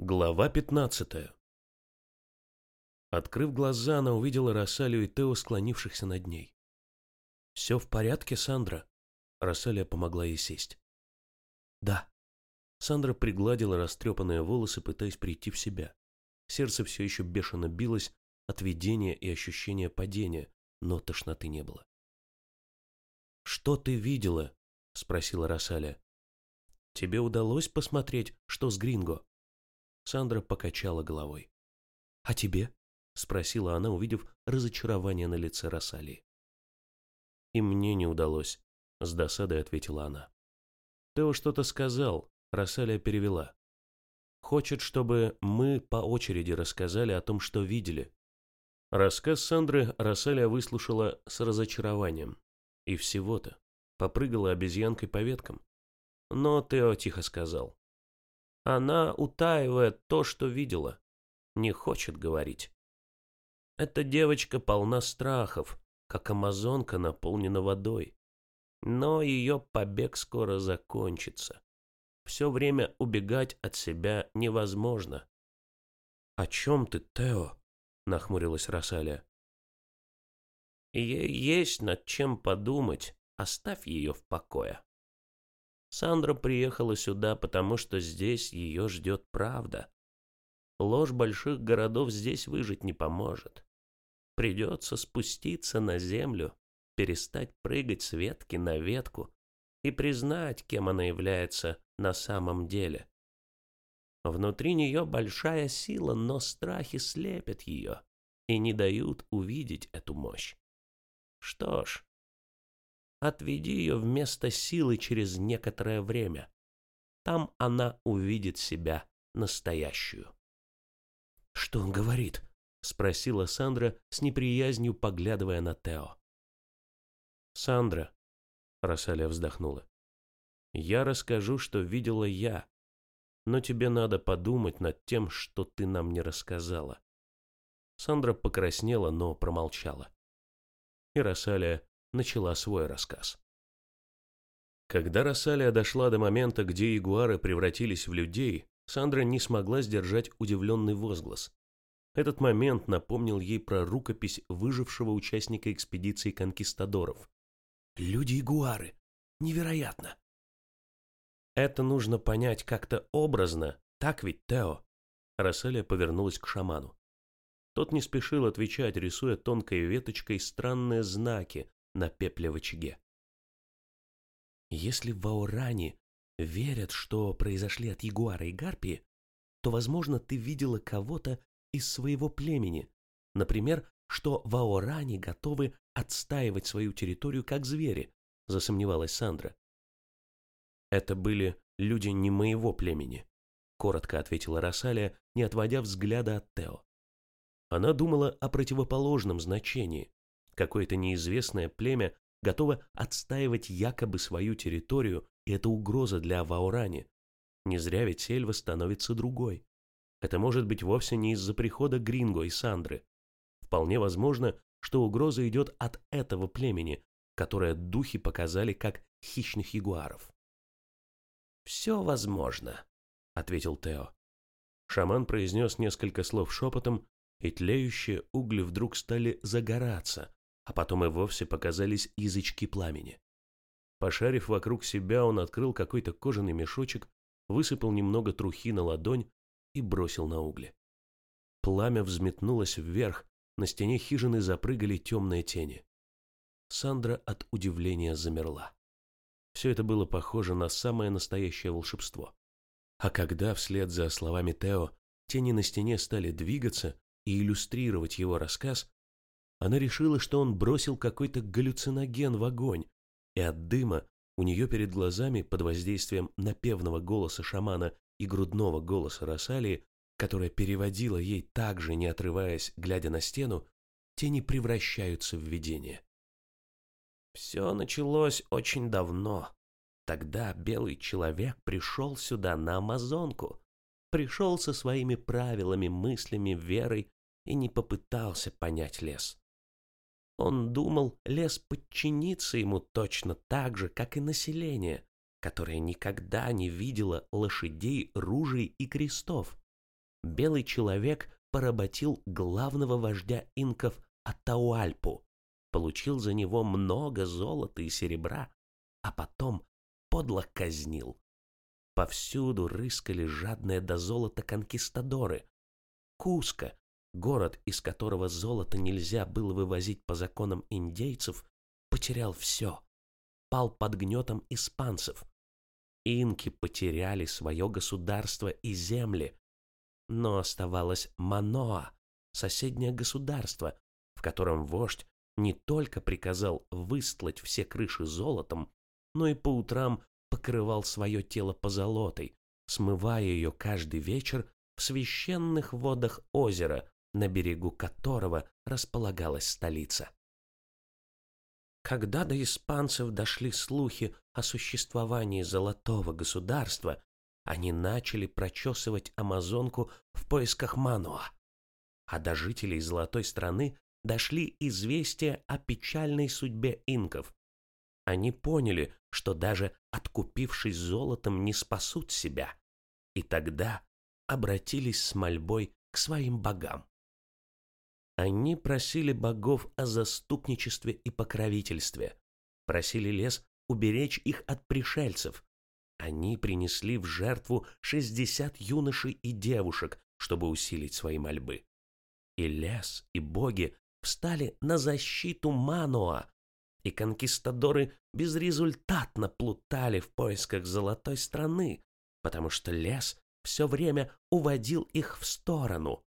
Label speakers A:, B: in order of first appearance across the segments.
A: Глава 15 Открыв глаза, она увидела Рассалию и Тео, склонившихся над ней. «Все в порядке, Сандра?» Рассалия помогла ей сесть. «Да». Сандра пригладила растрепанные волосы, пытаясь прийти в себя. Сердце все еще бешено билось от видения и ощущения падения, но тошноты не было. «Что ты видела?» — спросила Рассалия. «Тебе удалось посмотреть, что с Гринго?» Сандра покачала головой. «А тебе?» — спросила она, увидев разочарование на лице Рассалии. «И мне не удалось», — с досадой ответила она. «Тео что-то сказал», — Рассалия перевела. «Хочет, чтобы мы по очереди рассказали о том, что видели». Рассказ Сандры Рассалия выслушала с разочарованием. И всего-то. Попрыгала обезьянкой по веткам. Но Тео тихо сказал. Она утаивает то, что видела. Не хочет говорить. Эта девочка полна страхов, как амазонка наполнена водой. Но ее побег скоро закончится. Все время убегать от себя невозможно. «О чем ты, Тео?» — нахмурилась Росалия. «Ей есть над чем подумать. Оставь ее в покое». Сандра приехала сюда, потому что здесь ее ждет правда. Ложь больших городов здесь выжить не поможет. Придется спуститься на землю, перестать прыгать с ветки на ветку и признать, кем она является на самом деле. Внутри нее большая сила, но страхи слепят ее и не дают увидеть эту мощь. Что ж, Отведи ее в место силы через некоторое время. Там она увидит себя настоящую. «Что он говорит?» — спросила Сандра с неприязнью, поглядывая на Тео. «Сандра», — Рассалия вздохнула, — «я расскажу, что видела я, но тебе надо подумать над тем, что ты нам не рассказала». Сандра покраснела, но промолчала. И Рассалия начала свой рассказ. Когда Рассалия дошла до момента, где ягуары превратились в людей, Сандра не смогла сдержать удивленный возглас. Этот момент напомнил ей про рукопись выжившего участника экспедиции конкистадоров. «Люди-ягуары! Невероятно!» «Это нужно понять как-то образно, так ведь, Тео?» Рассалия повернулась к шаману. Тот не спешил отвечать, рисуя тонкой веточкой странные знаки, на пепле в очаге. Если в Вауране верят, что произошли от ягуара и гарпии, то, возможно, ты видела кого-то из своего племени. Например, что в Аоране готовы отстаивать свою территорию как звери, засомневалась Сандра. Это были люди не моего племени, коротко ответила Рассалия, не отводя взгляда от Тео. Она думала о противоположном значении, Какое-то неизвестное племя готово отстаивать якобы свою территорию, и это угроза для Ваурани. Не зря ведь сельва становится другой. Это может быть вовсе не из-за прихода Гринго и Сандры. Вполне возможно, что угроза идет от этого племени, которое духи показали как хищных ягуаров. «Все возможно», — ответил Тео. Шаман произнес несколько слов шепотом, и тлеющие угли вдруг стали загораться, а потом и вовсе показались язычки пламени. Пошарив вокруг себя, он открыл какой-то кожаный мешочек, высыпал немного трухи на ладонь и бросил на угли. Пламя взметнулось вверх, на стене хижины запрыгали темные тени. Сандра от удивления замерла. Все это было похоже на самое настоящее волшебство. А когда, вслед за словами Тео, тени на стене стали двигаться и иллюстрировать его рассказ, она решила, что он бросил какой-то галлюциноген в огонь, и от дыма у нее перед глазами под воздействием напевного голоса шамана и грудного голоса Росалии, которая переводила ей также, не отрываясь, глядя на стену, тени превращаются в видение. Все началось очень давно. Тогда белый человек пришел сюда на Амазонку, пришел со своими правилами, мыслями, верой и не попытался понять лес. Он думал, лес подчинится ему точно так же, как и население, которое никогда не видело лошадей, ружей и крестов. белый человек поработил главного вождя инков Атауальпу, получил за него много золота и серебра, а потом подло казнил. Повсюду рыскали жадные до золота конкистадоры. Куска, город, из которого золото нельзя было вывозить по законам индейцев, потерял все, пал под гнетом испанцев. Инки потеряли свое государство и земли, но оставалось Маноа, соседнее государство, в котором вождь не только приказал выстлать все крыши золотом, но и по утрам покрывал свое тело позолотой, смывая ее каждый вечер в священных водах озера, на берегу которого располагалась столица. Когда до испанцев дошли слухи о существовании золотого государства, они начали прочесывать Амазонку в поисках Мануа. А до жителей золотой страны дошли известия о печальной судьбе инков. Они поняли, что даже откупившись золотом не спасут себя, и тогда обратились с мольбой к своим богам. Они просили богов о заступничестве и покровительстве, просили лес уберечь их от пришельцев. Они принесли в жертву шестьдесят юношей и девушек, чтобы усилить свои мольбы. И лес, и боги встали на защиту Мануа, и конкистадоры безрезультатно плутали в поисках золотой страны, потому что лес все время уводил их в сторону,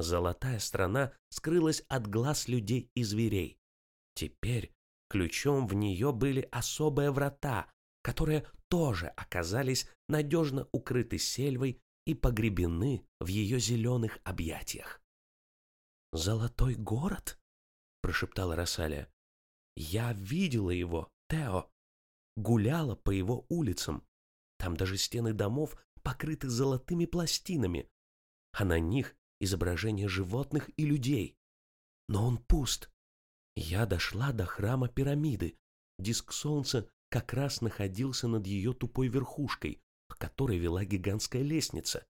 A: Золотая страна скрылась от глаз людей и зверей. Теперь ключом в нее были особые врата, которые тоже оказались надежно укрыты сельвой и погребены в ее зеленых объятиях. «Золотой город?» – прошептала Рассалия. «Я видела его, Тео. Гуляла по его улицам. Там даже стены домов покрыты золотыми пластинами, а на них изображения животных и людей. Но он пуст. Я дошла до храма пирамиды. Диск солнца как раз находился над ее тупой верхушкой, к которой вела гигантская лестница.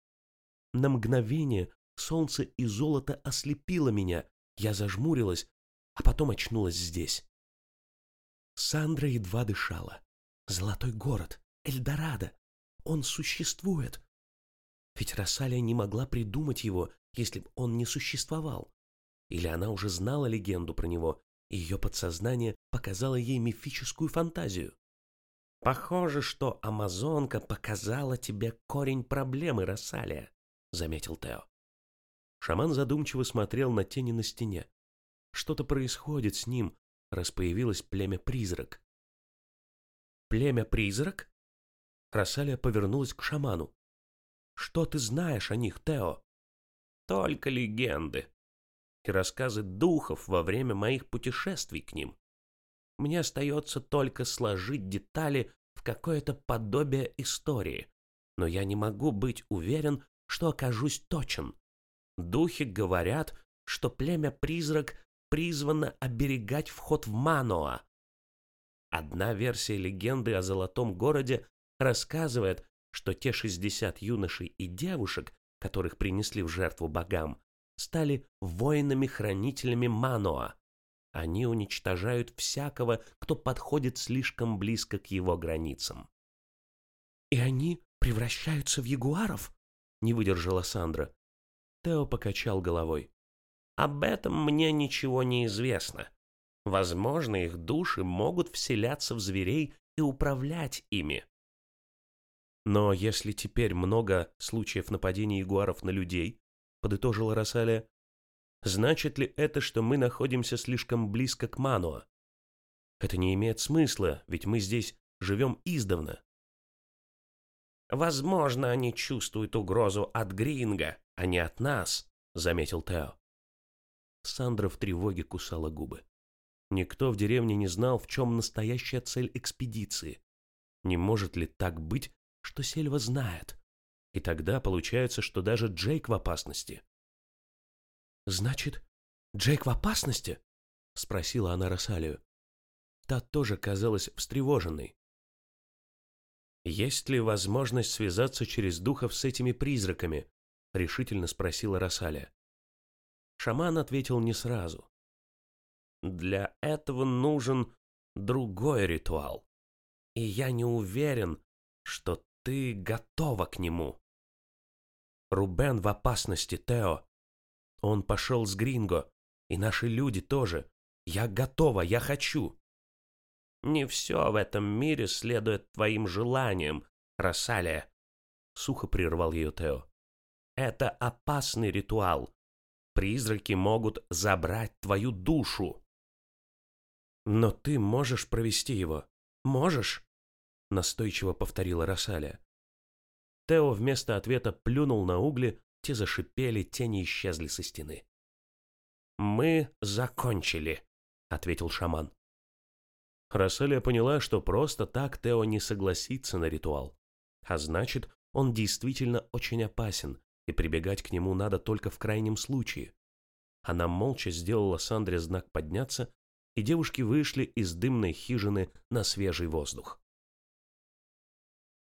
A: На мгновение солнце и золото ослепило меня, я зажмурилась, а потом очнулась здесь. Сандра едва дышала. Золотой город, Эльдорадо, он существует. Ведь Рассалия не могла придумать его если бы он не существовал. Или она уже знала легенду про него, и ее подсознание показало ей мифическую фантазию. «Похоже, что Амазонка показала тебе корень проблемы, Рассалия», — заметил Тео. Шаман задумчиво смотрел на тени на стене. Что-то происходит с ним, раз появилось племя-призрак. «Племя-призрак?» Рассалия повернулась к шаману. «Что ты знаешь о них, Тео?» Только легенды и рассказы духов во время моих путешествий к ним. Мне остается только сложить детали в какое-то подобие истории, но я не могу быть уверен, что окажусь точен. Духи говорят, что племя-призрак призвано оберегать вход в Маноа. Одна версия легенды о Золотом городе рассказывает, что те 60 юношей и девушек, которых принесли в жертву богам, стали воинами-хранителями Маноа. Они уничтожают всякого, кто подходит слишком близко к его границам. «И они превращаются в ягуаров?» — не выдержала Сандра. Тео покачал головой. «Об этом мне ничего не известно. Возможно, их души могут вселяться в зверей и управлять ими. Но если теперь много случаев нападений ягуаров на людей, подытожила Рассалия, значит ли это, что мы находимся слишком близко к Мануа? Это не имеет смысла, ведь мы здесь живем издавна. Возможно, они чувствуют угрозу от Гринга, а не от нас, заметил Тео. Сандра в тревоге кусала губы. Никто в деревне не знал, в чем настоящая цель экспедиции. Не может ли так быть, что Сельва знает. И тогда получается, что даже Джейк в опасности. «Значит, Джейк в опасности?» — спросила она Росалию. Та тоже казалась встревоженной. «Есть ли возможность связаться через духов с этими призраками?» — решительно спросила Росалия. Шаман ответил не сразу. «Для этого нужен другой ритуал, и я не уверен, что ты готова к нему». Рубен в опасности, Тео. Он пошел с Гринго, и наши люди тоже. Я готова, я хочу. Не все в этом мире следует твоим желаниям, Рассалия. Сухо прервал ее Тео. Это опасный ритуал. Призраки могут забрать твою душу. Но ты можешь провести его. Можешь? Настойчиво повторила Рассалия. Тео вместо ответа плюнул на угли, те зашипели, тени исчезли со стены. «Мы закончили», — ответил шаман. Расселия поняла, что просто так Тео не согласится на ритуал. А значит, он действительно очень опасен, и прибегать к нему надо только в крайнем случае. Она молча сделала Сандре знак подняться, и девушки вышли из дымной хижины на свежий воздух.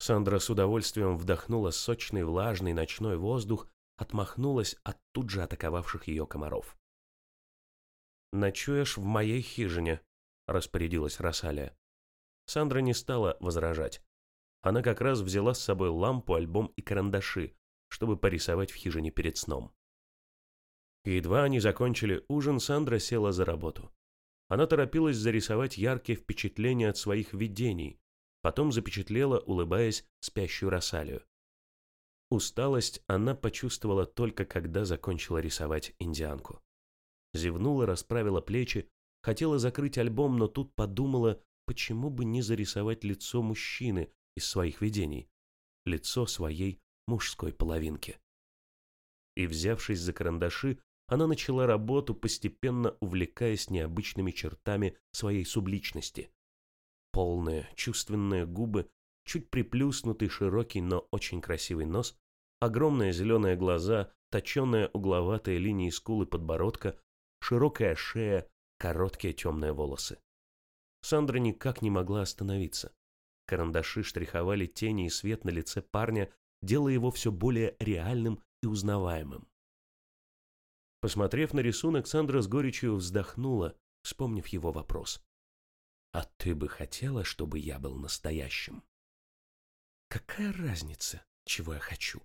A: Сандра с удовольствием вдохнула сочный влажный ночной воздух, отмахнулась от тут же атаковавших ее комаров. «Ночуешь в моей хижине», — распорядилась Росалия. Сандра не стала возражать. Она как раз взяла с собой лампу, альбом и карандаши, чтобы порисовать в хижине перед сном. Едва они закончили ужин, Сандра села за работу. Она торопилась зарисовать яркие впечатления от своих видений, Потом запечатлела, улыбаясь, спящую Росалию. Усталость она почувствовала только когда закончила рисовать индианку. Зевнула, расправила плечи, хотела закрыть альбом, но тут подумала, почему бы не зарисовать лицо мужчины из своих видений, лицо своей мужской половинки. И, взявшись за карандаши, она начала работу, постепенно увлекаясь необычными чертами своей субличности. Полные, чувственные губы, чуть приплюснутый широкий, но очень красивый нос, огромные зеленые глаза, точеные угловатые линии скулы подбородка, широкая шея, короткие темные волосы. Сандра никак не могла остановиться. Карандаши штриховали тени и свет на лице парня, делая его все более реальным и узнаваемым. Посмотрев на рисунок, Сандра с горечью вздохнула, вспомнив его вопрос. А ты бы хотела, чтобы я был настоящим? Какая разница, чего я хочу?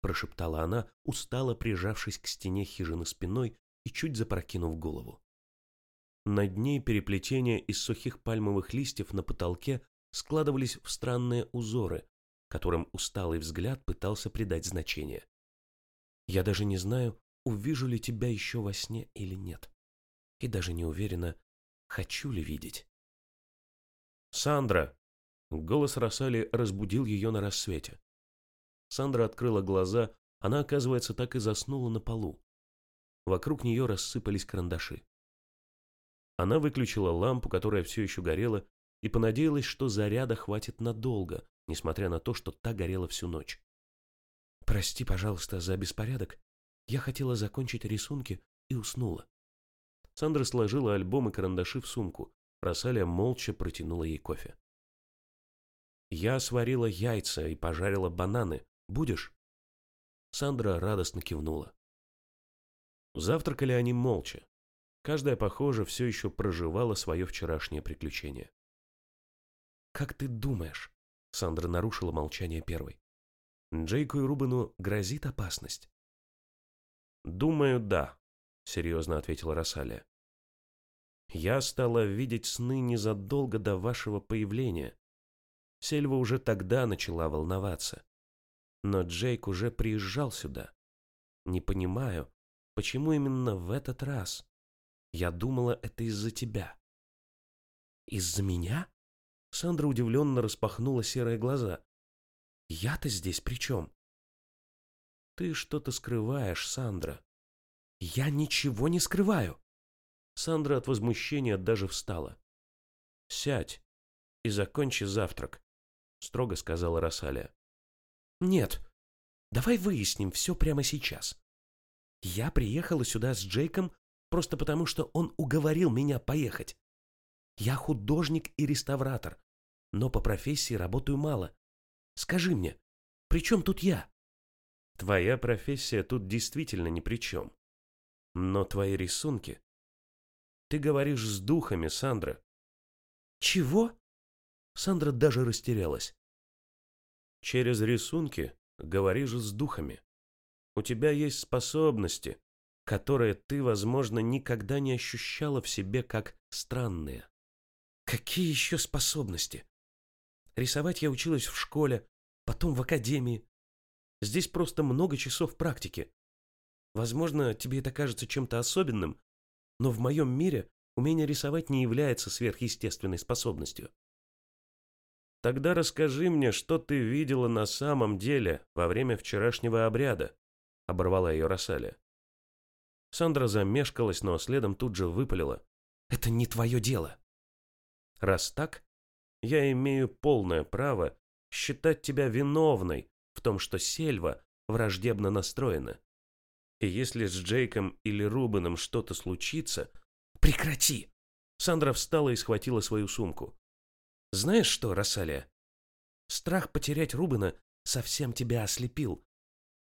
A: Прошептала она, устало прижавшись к стене хижины спиной и чуть запрокинув голову. Над ней переплетения из сухих пальмовых листьев на потолке складывались в странные узоры, которым усталый взгляд пытался придать значение. Я даже не знаю, увижу ли тебя еще во сне или нет. И даже не уверена, хочу ли видеть. «Сандра!» Голос Росали разбудил ее на рассвете. Сандра открыла глаза, она, оказывается, так и заснула на полу. Вокруг нее рассыпались карандаши. Она выключила лампу, которая все еще горела, и понадеялась, что заряда хватит надолго, несмотря на то, что та горела всю ночь. «Прости, пожалуйста, за беспорядок. Я хотела закончить рисунки и уснула». Сандра сложила альбом и карандаши в сумку, Росалия молча протянула ей кофе. «Я сварила яйца и пожарила бананы. Будешь?» Сандра радостно кивнула. Завтракали они молча. Каждая, похоже, все еще проживала свое вчерашнее приключение. «Как ты думаешь?» Сандра нарушила молчание первой. «Джейку и Рубену грозит опасность?» «Думаю, да», — серьезно ответила Росалия. Я стала видеть сны незадолго до вашего появления. Сельва уже тогда начала волноваться. Но Джейк уже приезжал сюда. Не понимаю, почему именно в этот раз? Я думала, это из-за тебя. Из-за меня? Сандра удивленно распахнула серые глаза. Я-то здесь при чем? Ты что-то скрываешь, Сандра. Я ничего не скрываю. Сандра от возмущения даже встала. «Сядь и закончи завтрак», — строго сказала Росалия. «Нет, давай выясним все прямо сейчас. Я приехала сюда с Джейком просто потому, что он уговорил меня поехать. Я художник и реставратор, но по профессии работаю мало. Скажи мне, при чем тут я?» Твоя профессия тут действительно ни при чем. Но твои рисунки... Ты говоришь с духами, Сандра.
B: Чего? Сандра даже растерялась.
A: Через рисунки говоришь с духами. У тебя есть способности, которые ты, возможно, никогда не ощущала в себе как странные.
B: Какие еще способности? Рисовать я училась в школе, потом в академии. Здесь просто много часов практики. Возможно, тебе это кажется чем-то особенным, но в моем мире умение рисовать не является сверхъестественной способностью.
A: Тогда расскажи мне, что ты видела на самом деле во время вчерашнего обряда, оборвала ее Росаля. Сандра замешкалась, но следом тут же выпалила.
B: Это не твое дело.
A: Раз так, я имею полное право считать тебя виновной в том, что Сельва враждебно настроена. И если с Джейком или Рубеном что-то случится...
B: Прекрати!
A: Сандра встала и схватила свою сумку.
B: Знаешь что, Рассалия? Страх потерять Рубена совсем тебя ослепил.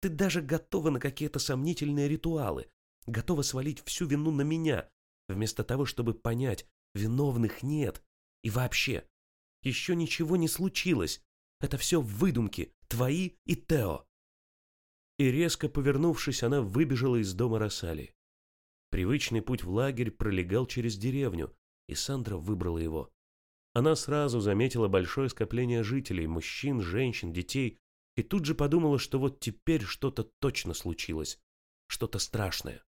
B: Ты даже готова на какие-то сомнительные ритуалы, готова свалить всю вину на меня, вместо того, чтобы понять, виновных нет. И вообще, еще ничего не случилось. Это все выдумки, твои и Тео.
A: И резко повернувшись, она выбежала из дома Рассали. Привычный путь в лагерь пролегал через деревню, и Сандра выбрала его. Она сразу заметила большое скопление жителей, мужчин, женщин, детей, и тут же подумала, что вот теперь что-то точно случилось, что-то страшное.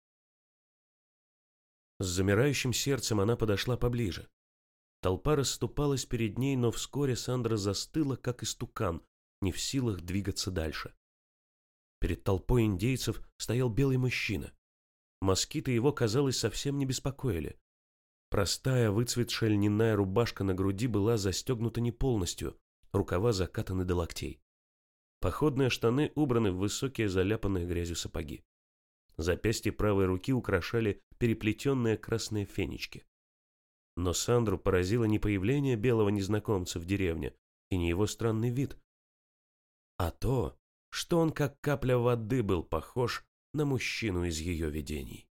A: С замирающим сердцем она подошла поближе. Толпа расступалась перед ней, но вскоре Сандра застыла, как истукан, не в силах двигаться дальше. Перед толпой индейцев стоял белый мужчина. Москиты его, казалось, совсем не беспокоили. Простая выцветшая льняная рубашка на груди была застегнута не полностью, рукава закатаны до локтей. Походные штаны убраны в высокие заляпанные грязью сапоги. Запястья правой руки украшали переплетенные красные фенечки. Но Сандру поразило не появление белого незнакомца в деревне и не его странный вид, а то, что он как капля воды был похож на мужчину из ее видений.